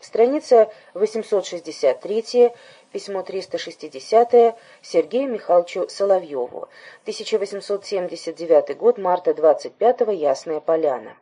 Страница 863, письмо 360 Сергею Михайловичу Соловьеву. 1879 год, марта 25 Ясная Поляна.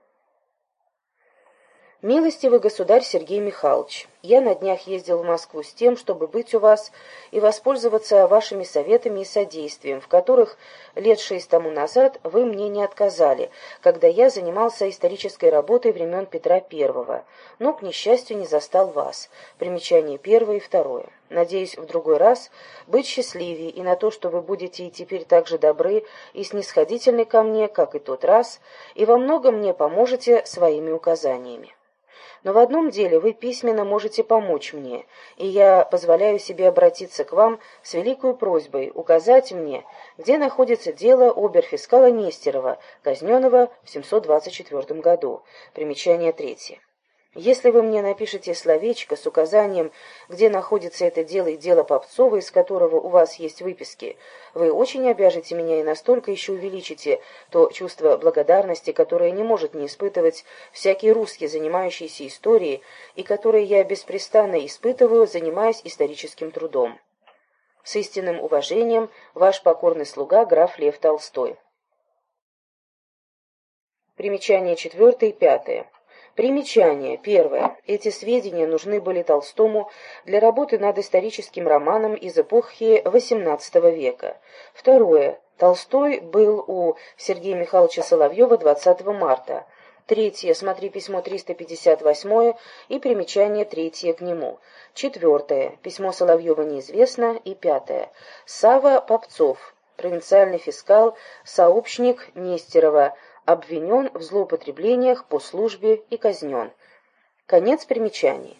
Милостивый государь Сергей Михайлович, я на днях ездил в Москву с тем, чтобы быть у вас и воспользоваться вашими советами и содействием, в которых лет шесть тому назад вы мне не отказали, когда я занимался исторической работой времен Петра I, но, к несчастью, не застал вас. Примечание первое и второе. Надеюсь в другой раз быть счастливее и на то, что вы будете и теперь так же добры и снисходительны ко мне, как и тот раз, и во многом мне поможете своими указаниями. Но в одном деле вы письменно можете помочь мне, и я позволяю себе обратиться к вам с великой просьбой указать мне, где находится дело оберфискала Нестерова, казненного в 724 году. Примечание третье. Если вы мне напишете словечко с указанием, где находится это дело и дело Попцова, из которого у вас есть выписки, вы очень обяжете меня и настолько еще увеличите то чувство благодарности, которое не может не испытывать всякий русский, занимающийся историей, и которое я беспрестанно испытываю, занимаясь историческим трудом. С истинным уважением, ваш покорный слуга граф Лев Толстой. Примечание четвертое и пятое. Примечание. Первое. Эти сведения нужны были Толстому для работы над историческим романом из эпохи XVIII века. Второе. Толстой был у Сергея Михайловича Соловьева 20 марта. Третье. Смотри письмо 358 и примечание третье к нему. Четвертое. Письмо Соловьева неизвестно. И пятое. Сава Попцов. Провинциальный фискал, сообщник Нестерова, обвинен в злоупотреблениях по службе и казнен. Конец примечаний.